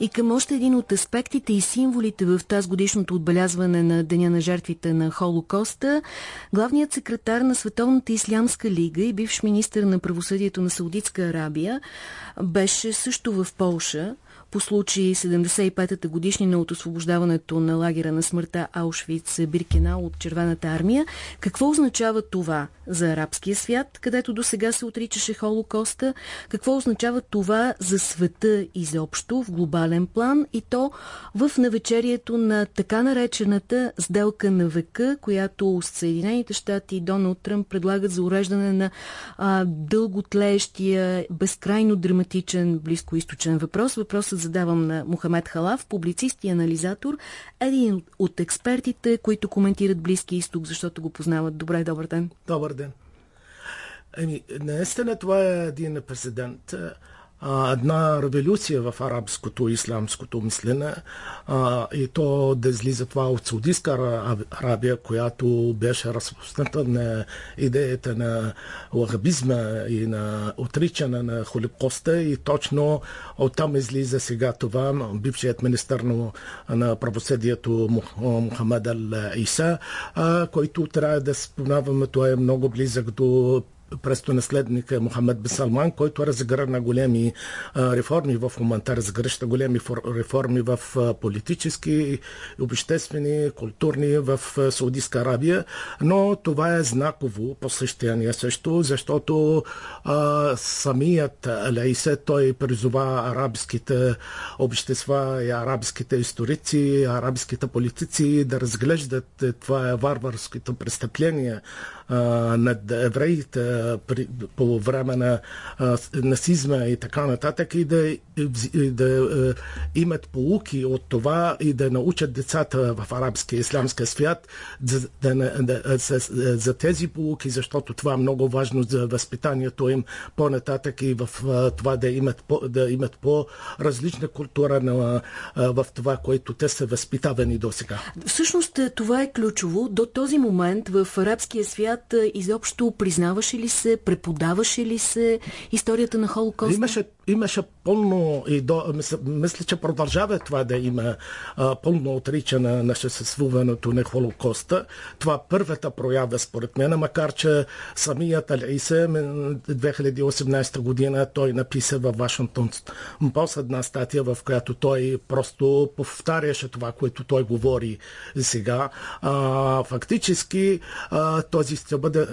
и към още един от аспектите и символите в тази годишното отбелязване на Деня на жертвите на Холокоста. Главният секретар на Световната ислямска лига и бивш министр на правосъдието на Саудитска Арабия беше също в Полша по случай 75-та годишнина от освобождаването на лагера на смъртта Аушвиц Биркена от Червената армия. Какво означава това за арабския свят, където до сега се отричаше Холокоста? Какво означава това за света изобщо в глобален план и то в навечерието на така наречената сделка на века, която Съединените щати и Доналд Тръмп предлагат за уреждане на а, дълготлеещия, безкрайно драматичен близкоисточен въпрос. Въпросът задавам на Мохамед Халав, публицист и анализатор, един от експертите, които коментират Близки изток, защото го познават. Добре, добър ден. Добър ден. Еми, наистина това е един президент, една революция в арабското и исламското мислене и то да излиза това от Саудитска Арабия, която беше разпусната на идеята на лахабизма и на отричане на Холокоста и точно оттам излиза сега това бившият министър на правосъдието Мухаммад Ал Иса, който трябва да спомнаваме, това е много близък до престолонаследника Мохамед Бесалман, който разгръна големи реформи в момента, разгръща големи реформи в политически, обществени, културни в Саудитска Арабия, но това е знаково посещение също, защото а, самият Алейсе, той призова арабските общества и арабските историци, арабските политици да разглеждат това варварското престъпление над евреите по време на нацизма и така нататък и да, и да имат полуки от това и да научат децата в арабския исламския свят за, да, да, за, за тези полуки, защото това е много важно за възпитанието им по-нататък и в това да имат, по, да имат по-различна култура на, в това, което те са възпитавани до сега. Всъщност това е ключово. До този момент в арабския свят свят изобщо признаваше ли се, преподаваше ли се историята на Холокоста? Имаше, имаше пълно и до, мисля, че продължава това да има а, пълно отричане на съществуването на Холокоста. Това е първата проява според мен, макар че самият Алисе 2018 година той написа във Вашингтон Пост една статия, в която той просто повтаряше това, което той говори сега. А, фактически а, този ще бъде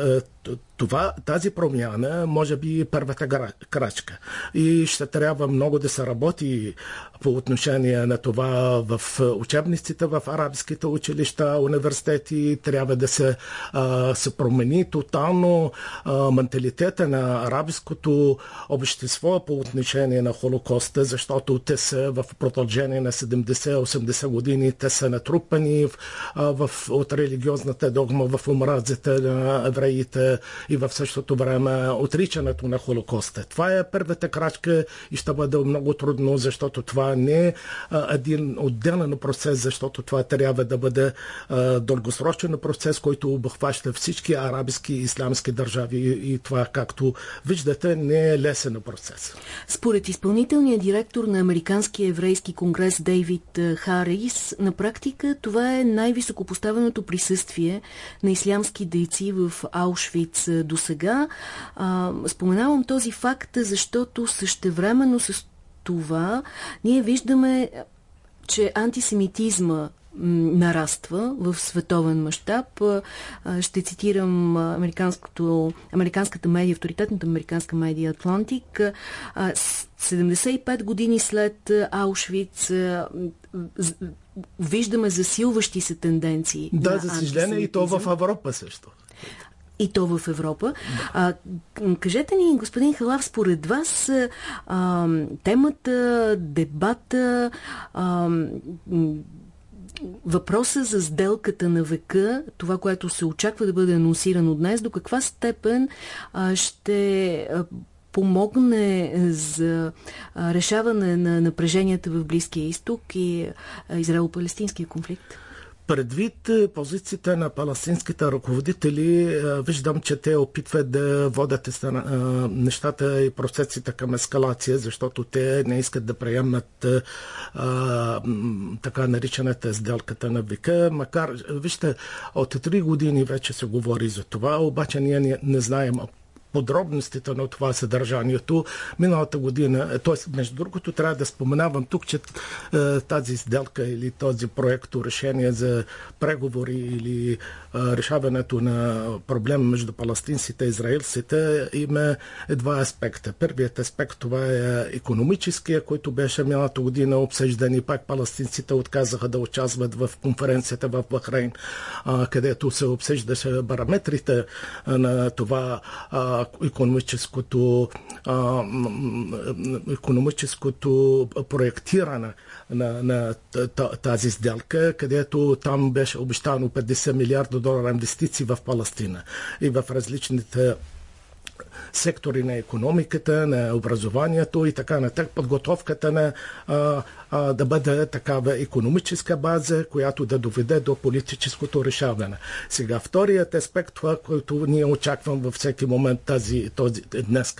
това, тази промяна може би е първата крачка. И ще трябва много да се работи по отношение на това в учебниците в арабските училища, университети. Трябва да се, а, се промени тотално а, менталитета на арабското общество по отношение на Холокоста, защото те са в продължение на 70-80 години, те са натрупани в, а, в, от религиозната догма в омразите на евреите и в същото време отричането на Холокоста. Това е първата крачка и ще бъде много трудно, защото това не е един отделен процес, защото това трябва да бъде дългосрочен процес, който обхваща всички арабски и исламски държави и това, както виждате, не е лесен процес. Според изпълнителния директор на Американския еврейски конгрес Дейвид Харис, на практика това е най-високопоставеното присъствие на ислямски дейци в Аушвиц до сега. Споменавам този факт, защото същевременно с това ние виждаме, че антисемитизма нараства в световен мащаб. Ще цитирам американската медия, авторитетната американска медия Атлантик. 75 години след Аушвиц виждаме засилващи се тенденции. Да, за съжаление и то в Европа също и то в Европа. А, кажете ни, господин Халав, според вас а, темата, дебата, а, въпроса за сделката на века, това, което се очаква да бъде анонсирано днес, до каква степен а, ще помогне за решаване на напреженията в Близкия изток и израел-палестинския конфликт? Предвид позицията на палестинските ръководители, виждам, че те опитват да водят нещата и процесите към ескалация, защото те не искат да приемат а, така наричаната сделката на века. Макар, вижте, от три години вече се говори за това, обаче ние не, не знаем подробностите на това съдържанието. Миналата година, т.е. между другото, трябва да споменавам тук, че е, тази сделка или този проект решение за преговори или е, решаването на проблема между палестинците и израелците има два аспекта. Първият аспект това е економическия, който беше миналата година обсъждан и пак палестинците отказаха да участват в конференцията в Бахрейн, където се обсъждаше параметрите на това економическото, економическото проектиране на, на тази сделка, където там беше обещано 50 милиарда долара инвестиции в Палестина и в различните сектори на економиката, на образованието и така нататък, подготовката на а, а, да бъде такава економическа база, която да доведе до политическото решаване. Сега, вторият аспект, това, което ние очаквам във всеки момент тази, този, днес,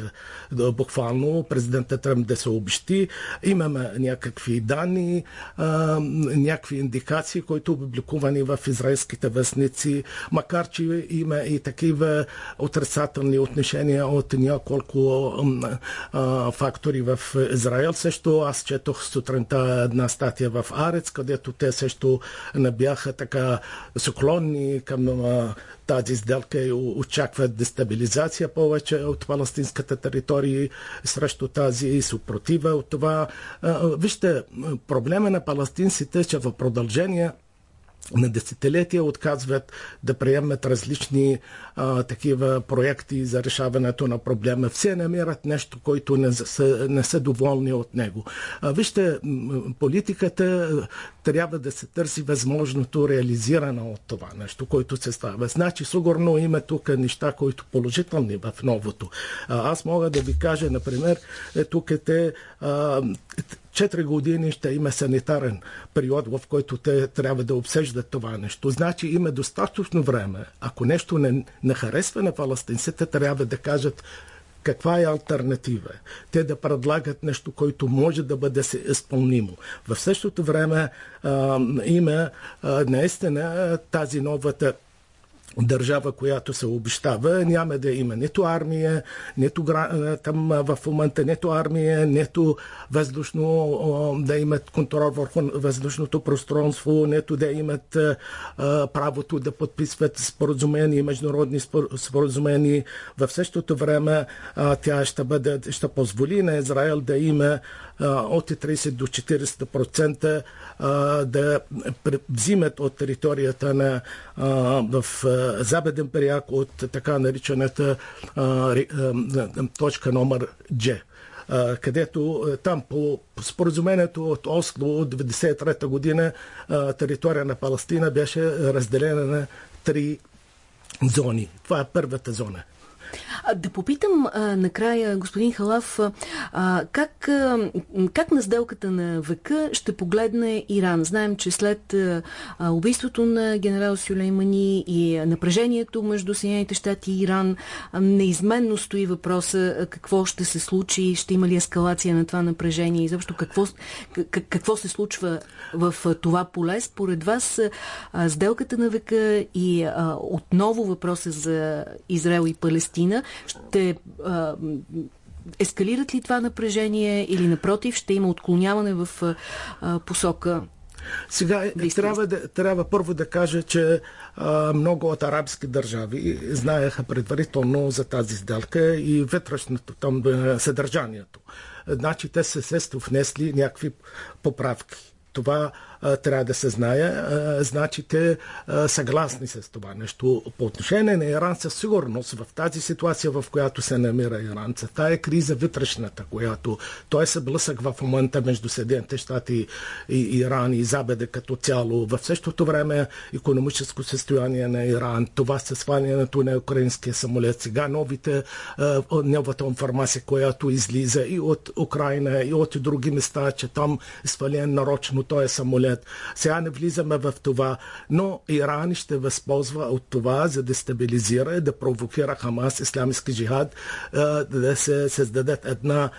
буквално президента Тръмп да се обещи. Имаме някакви данни, а, някакви индикации, които публикувани в израелските вестници, макар че има и такива отрицателни отношения от няколко а, фактори в Израел. Също аз четох сутринта една статия в Арец, където те също не бяха така склонни към тази сделка и очакват дестабилизация повече от палестинската територия срещу тази съпротива от това. Вижте, проблема на палестинците, че в продължение на десетилетия отказват да приемат различни а, такива проекти за решаването на проблема. Все намират нещо, което не са, не са доволни от него. А, вижте, политиката трябва да се търси възможното реализиране от това нещо, което се става. Значи, сигурно има тук неща, които положителни в новото. А, аз мога да ви кажа, например, е, тук е те а, 4 години ще има санитарен период, в който те трябва да обсъждат това нещо. Значи има достатъчно време. Ако нещо не, не харесва на палестинците, трябва да кажат каква е альтернатива? Те да предлагат нещо, което може да бъде изпълнимо. В същото време а, има а, наистина тази новата държава, която се обещава, няма да има нито армия, нито там в момента нито армия, нито въздушно да имат контрол върху въздушното пространство, нито да имат правото да подписват споразумения, международни споразумения. В същото време тя ще, бъде, ще позволи на Израел да има от 30 до 40% да взимат от територията на в Западен период от така наричаната точка номер G където там по споразумението от Осло от 1993 година територия на Палестина беше разделена на три зони. Това е първата зона. Да попитам а, накрая, господин Халав, а, как, а, как на сделката на века ще погледне Иран? Знаем, че след а, убийството на генерал Сюлеймани и напрежението между Съединените щати и Иран, а, неизменно стои въпроса какво ще се случи, ще има ли ескалация на това напрежение и заобщо какво, как, какво се случва в това поле. Според вас а, сделката на века и а, отново въпроса за Израел и Палестина ще а, ескалират ли това напрежение или напротив ще има отклоняване в а, посока сега трябва, да, трябва първо да кажа, че а, много от арабски държави знаеха предварително за тази сделка и вътрешното там съдържанието. Значи те се сесто внесли някакви поправки. Това трябва да се знае. Значи те съгласни с това нещо. По отношение на Иран със сигурност в тази ситуация, в която се намира Иран, това е криза вътрешната, която той е съблъсък в момента между Съединените щати и Иран и Запада като цяло. В същото време економическо състояние на Иран, това със свалянето на украинския самолет, сега новите, новата информация, която излиза и от Украина, и от други места, че там е свален нарочно този самолет. Сега не влизаме в това, но Иран ще възползва от това, за да стабилизира, да провокира Хамас, исламски джихад, да се създадат една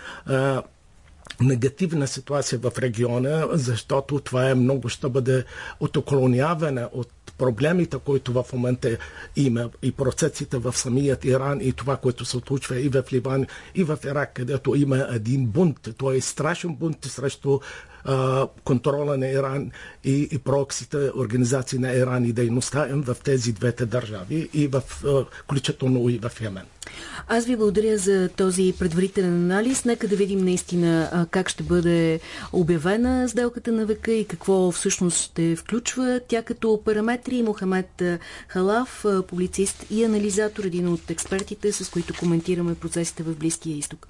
негативна ситуация в региона, защото това е много ще бъде отоклоняване от проблемите, които в момента има и процесите в самият Иран и това, което се случва и в Ливан, и в Ирак, където има един бунт. Той е страшен бунт срещу контрола на Иран и, и проксите, организации на Иран и дейността им в тези двете държави и в, включително и в Йемен. Аз ви благодаря за този предварителен анализ. Нека да видим наистина как ще бъде обявена сделката на века и какво всъщност ще включва тя като параметри. Мохамед Халав, публицист и анализатор, един от експертите, с които коментираме процесите в Близкия изток.